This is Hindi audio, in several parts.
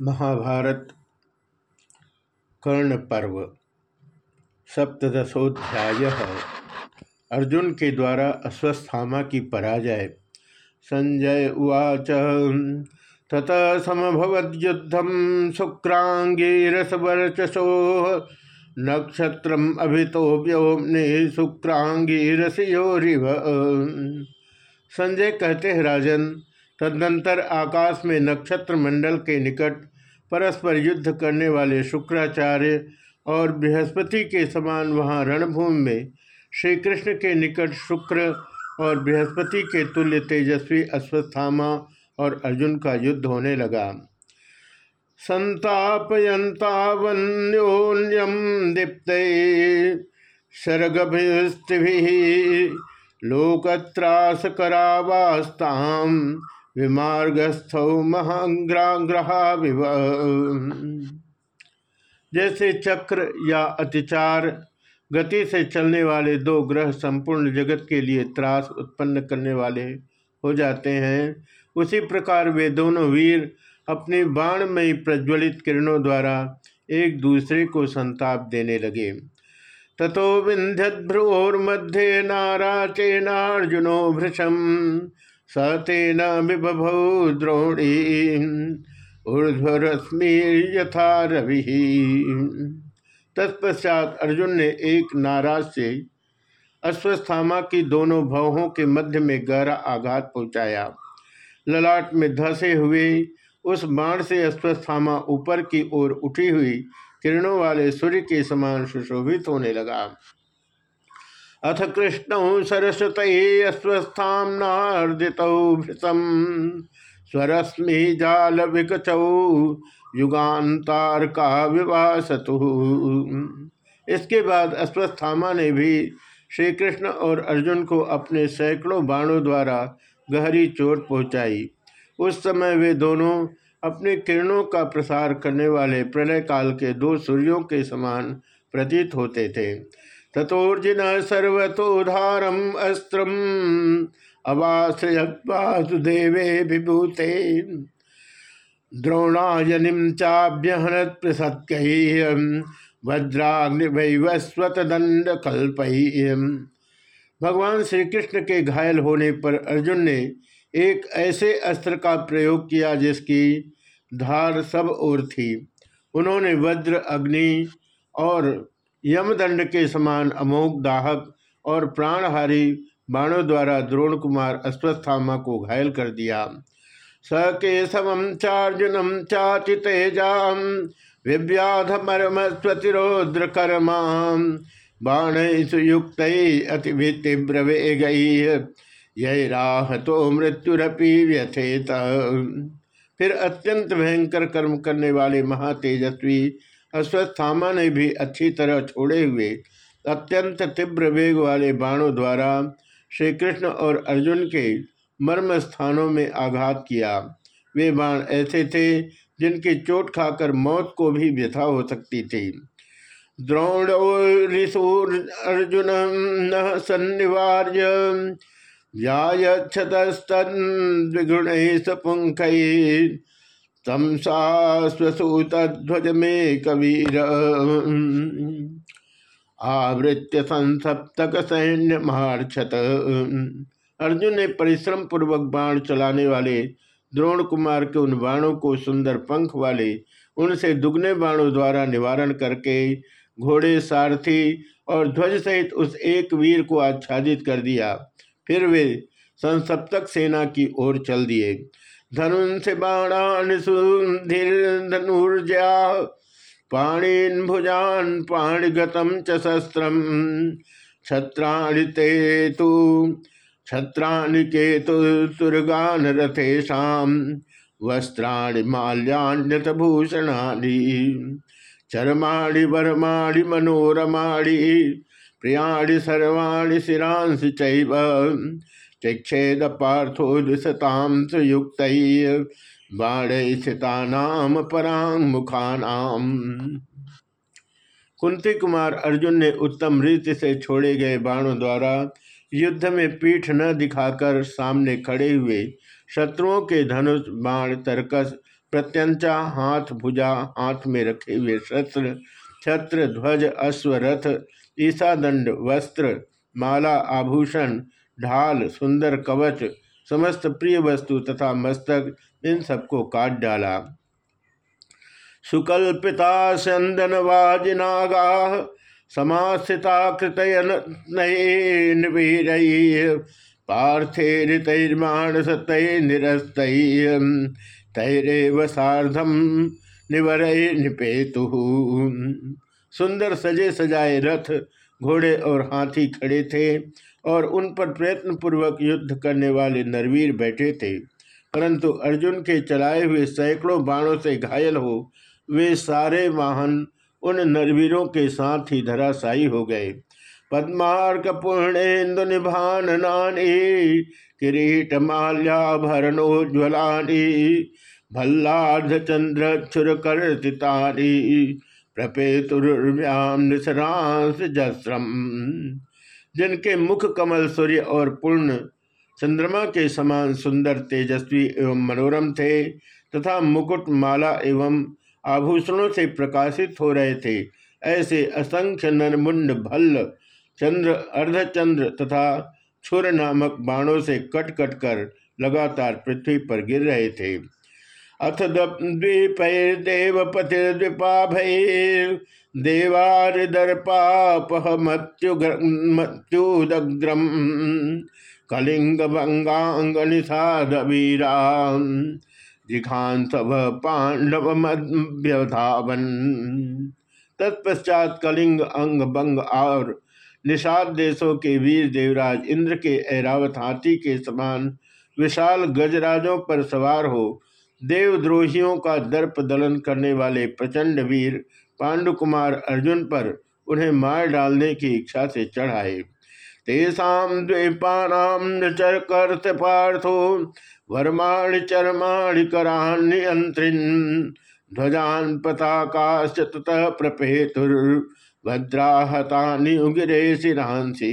महाभारत कर्ण पर्व सप्तशोध्याय अर्जुन के द्वारा अश्वस्थामा की पराजय। संजय उवाच, तत समभवद्युद्धम शुक्रांगीरसवर्चसो नक्षत्र अभितो व्योमने शुक्रांगीरसयोरिव संजय कहते हैं, राजन तदनंतर आकाश में नक्षत्र मंडल के निकट परस्पर युद्ध करने वाले शुक्राचार्य और बृहस्पति के समान वहाँ रणभूमि में श्री कृष्ण के निकट शुक्र और बृहस्पति के तुल्य तेजस्वी अश्वस्थामा और अर्जुन का युद्ध होने लगा। संतापयंतावन्योन्यम दीप्त लोकत्रास करावास्ताम विमार्गस्थ महाग्राग्रहा जैसे चक्र या अतिचार, गति से चलने वाले दो ग्रह संपूर्ण जगत के लिए त्रास उत्पन्न करने वाले हो जाते हैं। उसी प्रकार वे दोनों वीर अपनी बाणमयी प्रज्वलित किरणों द्वारा एक दूसरे को संताप देने लगे। तथो विंध्यभ्रुवोर्मध्ये नाराचेनार्जुनो भृशम। सतेन द्रोणी। ऊर्ध्वरश्मि यथा रवि। तत्पश्चात अर्जुन ने एक नाराज़ से अश्वस्थामा की दोनों भवों के मध्य में गहरा आघात पहुँचाया। ललाट में धसे हुए उस बाण से अश्वस्थामा ऊपर की ओर उठी हुई किरणों वाले सूर्य के समान सुशोभित होने लगा। अथ कृष्ण सरस्वत अस्वस्थार्दित भृतम। स्वरश्मि जाल विकचौ युगान्तार का विवासतु इसके बाद अश्वस्थामा ने भी श्री कृष्ण और अर्जुन को अपने सैकड़ों बाणों द्वारा गहरी चोट पहुंचाई। उस समय वे दोनों अपने किरणों का प्रसार करने वाले प्रलय काल के दो सूर्यों के समान प्रतीत होते थे। तथोर्जिन सर्वतोधारम अस्त्रम अवासुदेवे विभूते द्रोणाजनिम चाभ्यहनत पृथक वज्राग्निवस्वत दंड भगवान श्री कृष्ण के घायल होने पर अर्जुन ने एक ऐसे अस्त्र का प्रयोग किया जिसकी धार सब ओर थी। उन्होंने वज्र, अग्नि और यमदंड के समान अमोघ दाहक और प्राणहारी बाणों द्वारा द्रोण कुमार अश्वस्थामा को घायल कर दिया। स केशवम चार्जुनम चाचि तेजाम विव्याध मरम कर्मा बाण सुयुक्त अति तीव्र गई यह राह तो मृत्युरपि व्यथेत। फिर अत्यंत भयंकर कर्म करने वाले महातेजस्वी अश्वस्थामा ने भी अच्छी तरह छोड़े हुए अत्यंत तीव्र वेग वाले बाणों द्वारा श्री कृष्ण और अर्जुन के मर्म स्थानों में आघात किया। वे बाण ऐसे थे जिनकी चोट खाकर मौत को भी व्यथा हो सकती थी। द्रोण अर्जुन, न सन्निवार्य व्यायक्षतस्तुण सपुंख तम स्वसूतध्वज में कबीर आवृत्य संसप्तक सैन्य मार्छत अर्जुन ने परिश्रम पूर्वक बाण चलाने वाले द्रोण कुमार के उन बाणों को सुंदर पंख वाले, उनसे दुगने बाणों द्वारा निवारण करके घोड़े, सारथी और ध्वज सहित उस एक वीर को आच्छादित कर दिया। फिर वे संसप्तक सेना की ओर चल दिए। धनुष बाणान धनुर्जा पाणीन भुजान पाणिगतम च शस्त्रम छत्राणि ते तु छत्राणि केतुर्गान रथेशा वस्त्राणि माल्यान्यत भूषणानि चरमाणि, वर्माणि, मनोरमाणि। प्रियाणि, सर्वाणि, शिरांसि चैव। चिक्षेद पार्थो दिशतां सुयुक्त बाण स्थितानाम परांग मुखानाम। कुंती कुमार अर्जुन ने उत्तम रीति से छोड़े गए बाणों द्वारा युद्ध में पीठ न दिखाकर सामने खड़े हुए शत्रुओं के धनुष, बाण, तरकस, प्रत्यंचा, हाथ भुजा, हाथ में रखे हुए शस्त्र, छत्र, ध्वज, अश्व, रथ ईसादंड वस्त्र, माला, आभूषण ढाल, सुंदर कवच, समस्त प्रिय वस्तु तथा मस्तक, इन सबको काट डाला। सुकल्पिता चंदन वाजिनागा समास्थिता कृतयन पार्थेरितैर्माणस निरस्त तैरेव सार्धम निवर निपेतु। सुंदर सजे सजाए रथ, घोड़े और हाथी खड़े थे। और उन पर प्रयत्न पूर्वक युद्ध करने वाले नरवीर बैठे थे। परंतु अर्जुन के चलाए हुए सैकड़ों बाणों से घायल हो वे सारे वाहन उन नरवीरों के साथ ही धराशायी हो गए। पद्मार्क पूर्णेन्दु निभान नानी, किरीट माल्याभरणोज्वलानी भल्लार्ध चंद्र क्षुर कर्तितानी प्रपेतुर्व्याम निसरांस जस्रम। जिनके मुख कमल, सूर्य और पूर्ण चंद्रमा के समान सुंदर, तेजस्वी एवं मनोरम थे तथा मुकुट, माला एवं आभूषणों से प्रकाशित हो रहे थे। ऐसे असंख्य नरमुंड, भल्ल, चंद्र, अर्धचंद्र तथा छुर नामक बाणों से कट कट कर लगातार पृथ्वी पर गिर रहे थे। अथ द्वीपैर्देवपतिर्द्विपाभैर् देवारिदर्पापह मत्युदग्रम कलिंग भंगांग निषादवीरा जिघान सब पांडव मध्यधावन। तत्पश्चात कलिंग, अंग, बंग और निषाद देशों के वीर देवराज इंद्र के ऐरावत हाथी के समान विशाल गजराजों पर सवार हो देवद्रोहियों का दर्प दलन करने वाले प्रचंड वीर पांडुकुमार अर्जुन पर उन्हें मार डालने की इच्छा से चढ़ाए। तेषाम द्वीपानाम चरकर्थ पार्थो, वर्माणि चरमाणि करान्यंत्रिन ध्वजान पताकाश्च ततः प्रपेतुर भद्राहतानि उगिरे सिरांसी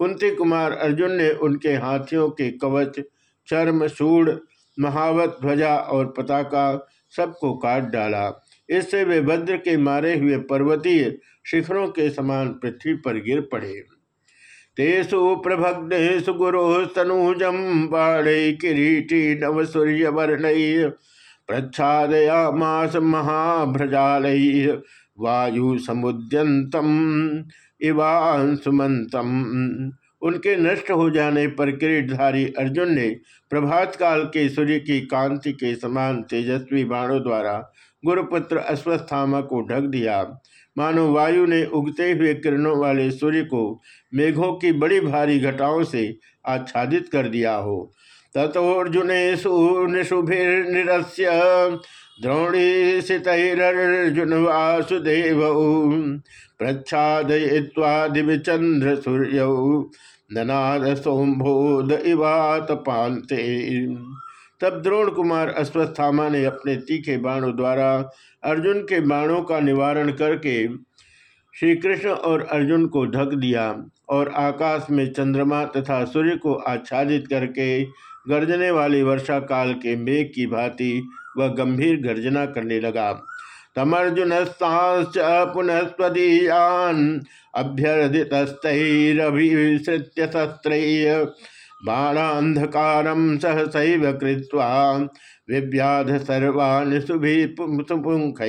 कुंती कुमार अर्जुन ने उनके हाथियों के कवच, चर्म, सूढ़, महावत ध्वजा और पताका सबको काट डाला। इससे वे भद्र के मारे हुए पर्वतीय शिखरों के समान पृथ्वी पर गिर पड़े। तेसु प्रभग्नेशु गुरो तनुजम बाणे किरीटी नव सूर्य वर्ण प्रच्छादया मास महाभ्रजालय वायु समुद्यंतम इवांसुमंतम उनके नष्ट हो जाने पर किरीटधारी अर्जुन ने प्रभात काल के सूर्य की कांति के समान तेजस्वी बाणों द्वारा गुरुपुत्र अश्वस्थामा को ढक दिया। मानो वायु ने उगते हुए किरणों वाले सूर्य को मेघों की बड़ी भारी घटाओं से आच्छादित कर दिया हो। तथोर्जुने शुभिर्निरस्य द्रोणीशितरर्जुन वासुदेव प्रच्छादय्वा दिव्यचंद्र सूर्य ननाद सोम्भोद इवात पांते तब द्रोण कुमार अश्वस्थामा ने अपने तीखे बाणों द्वारा अर्जुन के बाणों का निवारण करके श्री कृष्ण और अर्जुन को ढक दिया और आकाश में चंद्रमा तथा सूर्य को आच्छादित करके गर्जने वाली वर्षा काल के मेघ की भांति वह गंभीर गर्जना करने लगा। तमर्जुन पुनः स्वदीयान अभ्यर्थितस्तरभिश्रित्य शस्त्र बाणांधकारम सहसैव कृत्वा विव्याध सर्वान् सुपुंख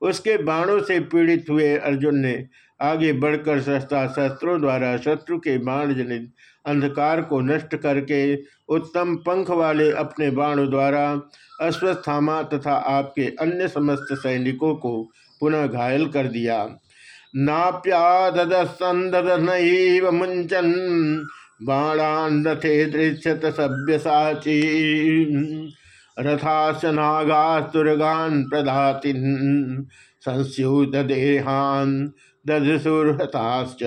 उसके बाणों से पीड़ित हुए अर्जुन ने आगे बढ़कर सस्ता शस्त्रों द्वारा शत्रु के बाण जनित अंधकार को नष्ट करके उत्तम पंख वाले अपने बाणों द्वारा अश्वस्थामा तथा आपके अन्य समस्त सैनिकों को पुनः घायल कर दिया। नाप्यादसंदनैव मुंचन दृश्यत सभ्य साची रथाश नागास्तुर्गान प्रधातिन संस्यूत देहान दधसुरहताश्च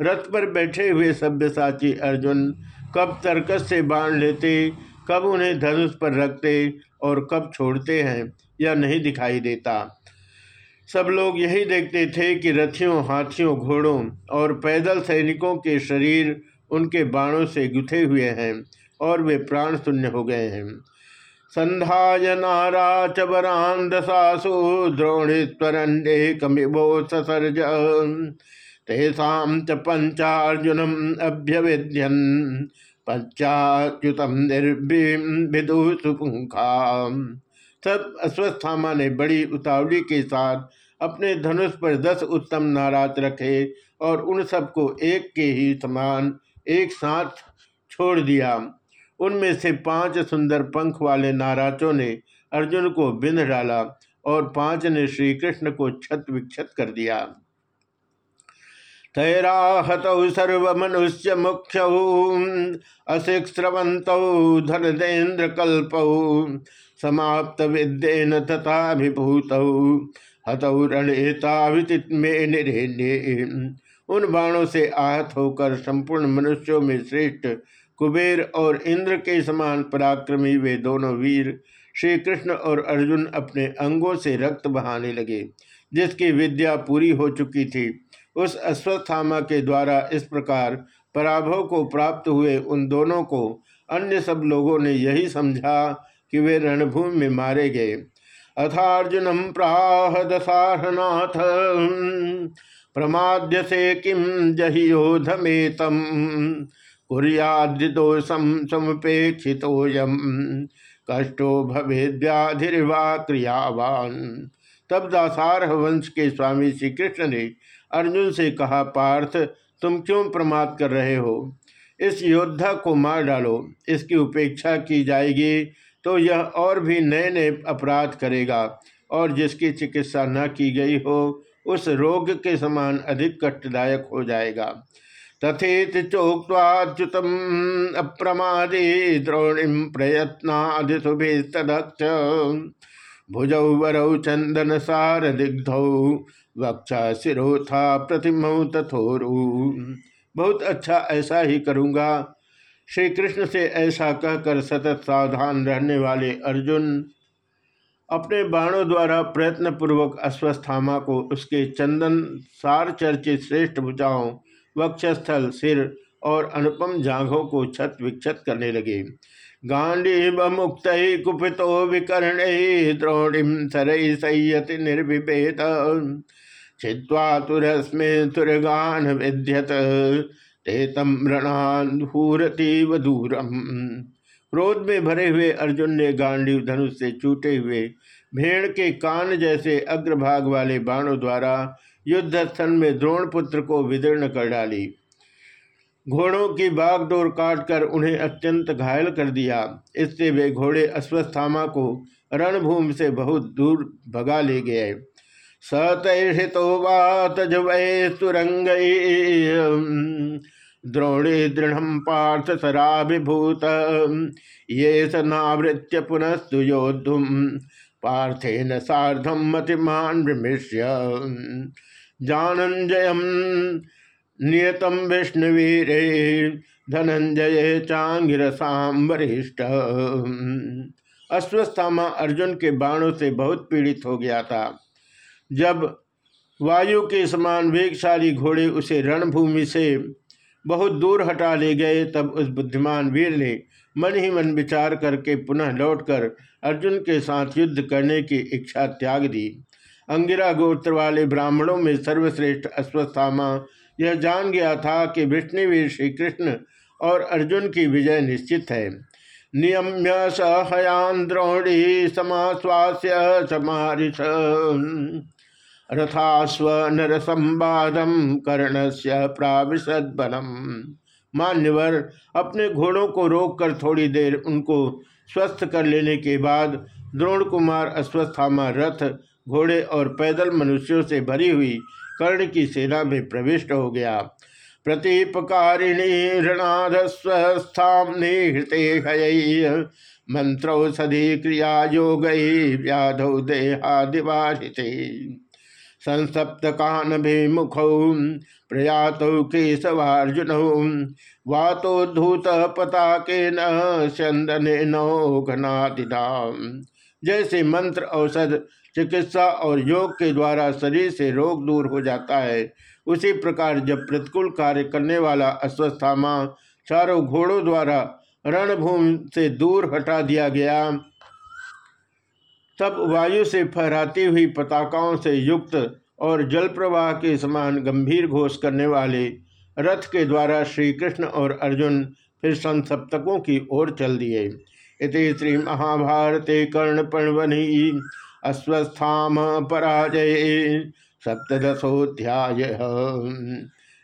रथ पर बैठे हुए सभ्यसाची अर्जुन कब तर्कस से बाण लेते, कब उन्हें धनुष पर रखते और कब छोड़ते हैं, यह नहीं दिखाई देता। सब लोग यही देखते थे कि रथियों, हाथियों, घोड़ों और पैदल सैनिकों के शरीर उनके बाणों से गुथे हुए हैं और वे प्राण शून्य हो गए हैं। संध्याय नारा चबरान दशासु द्रोणीश्वरण्येकमिभो ससर्ज। तेषां च पंचार्जुनम अभ्यवेद्यन पंचाच्युतम निर्विदु सुपुंखा सब अश्वस्थामा ने बड़ी उतावली के साथ अपने धनुष पर दस उत्तम नाराज़ रखे और उन सबको एक के ही समान एक साथ छोड़ दिया। उनमें से पाँच सुंदर पंख वाले नाराजों ने अर्जुन को बिंद डाला और पाँच ने श्री कृष्ण को छत विक्षत कर दिया। तैराहत सर्वमनुष्य मुख्य अशिक्स्रवंत धनदेन्द्र कल्प समाप्त विद्येन तथा विभूत हतौ रणेता उन बाणों से आहत होकर संपूर्ण मनुष्यों में श्रेष्ठ कुबेर और इंद्र के समान पराक्रमी वे दोनों वीर श्री कृष्ण और अर्जुन अपने अंगों से रक्त बहाने लगे, जिसकी विद्या पूरी हो चुकी थी। उस अश्वत्थामा के द्वारा इस प्रकार पराभव को प्राप्त हुए उन दोनों को अन्य सब लोगों ने यही समझा कि वे रणभूमि में मारे गए। अथार्जुनम प्राह दशारनाथ प्रमाद्य से किम जहियोधमेतम? कुरियादोषम समुपेक्षितोयम कष्टो भवे व्याधिर्वा क्रियावान। तब दासार वंश के स्वामी श्री कृष्ण ने अर्जुन से कहा, पार्थ, तुम क्यों प्रमाद कर रहे हो? इस योद्धा को मार डालो। इसकी उपेक्षा की जाएगी। तो यह और भी नए नए अपराध करेगा और जिसकी चिकित्सा न की गई हो, उस रोग के समान अधिक कष्टदायक हो जाएगा। तथेत चोक्वाच्युत अप्रमादे द्रोणिम प्रयत्नादिशुभिस्तदक्ष भुजौ वरौ चंदन सार दिग्धौ, वक्षा सिरोथा प्रतिमौ तथोरु। बहुत अच्छा ऐसा ही करूँगा। श्री कृष्ण से ऐसा कहकर सतत सावधान रहने वाले अर्जुन अपने बाणों द्वारा प्रयत्न पूर्वक अश्वस्थामा को उसके चंदन, सार चर्चित श्रेष्ठ भुजाओं, वक्षस्थल, सिर और अनुपम जांघों को छत विक्षत करने लगे। गांडीव मुक्त कुपितो विकर्ण द्रोणिम सरई संयति निर्विभेद छिवा तुरस्मे तुरगान विद्यत तेतम रणूरती वधूरम। क्रोध में भरे हुए अर्जुन ने गांडीव धनुष से चूटे हुए भेड़ के कान जैसे अग्रभाग वाले बाणों द्वारा युद्ध स्थल में द्रोण पुत्र को विदीर्ण कर डाली। घोड़ों की बागडोर काटकर उन्हें अत्यंत घायल कर दिया। इससे वे घोड़े अश्वस्थामा को रणभूमि से बहुत दूर भगा ले गए। सतर्षितो वातज वै सुरंग द्रोणे दृढ़ पार्थ सराभिभूत, ये सनावृत्य पुनस्तु योद्धुम पार्थेन साधम मतिमान विमिष्य जानंजय नियतम विष्णुवीर धनंजय चांगिरसाम वरिष्ठ। अश्वस्थामा अर्जुन के बाणों से बहुत पीड़ित हो गया था। जब वायु के समान वेगशाली घोड़े उसे रणभूमि से बहुत दूर हटा ले गए, तब उस बुद्धिमान वीर ने मन ही मन विचार करके पुनः लौटकर अर्जुन के साथ युद्ध करने की इच्छा त्याग दी। अंगिरा गोत्र वाले ब्राह्मणों में सर्वश्रेष्ठ अश्वस्थामा यह जान गया था कि विष्णुवीर श्री कृष्ण और अर्जुन की विजय निश्चित है। नियम्य सहयान द्रोणी समाश्वास्य समारिष रथास्व नर संवादम कर्ण से प्राविशद बनम मान्यवर, अपने घोड़ों को रोककर थोड़ी देर उनको स्वस्थ कर लेने के बाद द्रोण कुमार अश्वस्थामा रथ, घोड़े और पैदल मनुष्यों से भरी हुई कर्ण की सेना में प्रविष्ट हो गया। प्रतीपकारिणी ऋणाधस्वस्थाम निहृते मंत्रौषधि क्रिया योग व्याधौ देहादिवाहिते। संसप्त कानभिमुख प्रयात केशवार्जुन। वातोद्धूत पताके नंदन नौघनादिधाम जैसे मंत्र औषध चिकित्सा और योग के द्वारा शरीर से रोग दूर हो जाता है, उसी प्रकार जब प्रतिकूल कार्य करने वाला अस्वस्थामा चारों घोड़ों द्वारा रणभूमि से दूर हटा दिया गया तब वायु से फहराती हुई पताकाओं से युक्त और जल प्रवाह के समान गंभीर घोष करने वाले रथ के द्वारा श्री कृष्ण और अर्जुन फिर संसप्तकों की ओर चल दिए। इति श्री महाभारते कर्ण पर्वणि अश्वस्थाम पराजय सप्तशोध्याय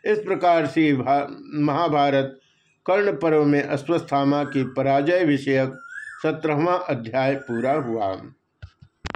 इस प्रकार से महाभारत कर्ण पर्व में अश्वस्थामा की पराजय विषयक सत्रहवा अध्याय पूरा हुआ।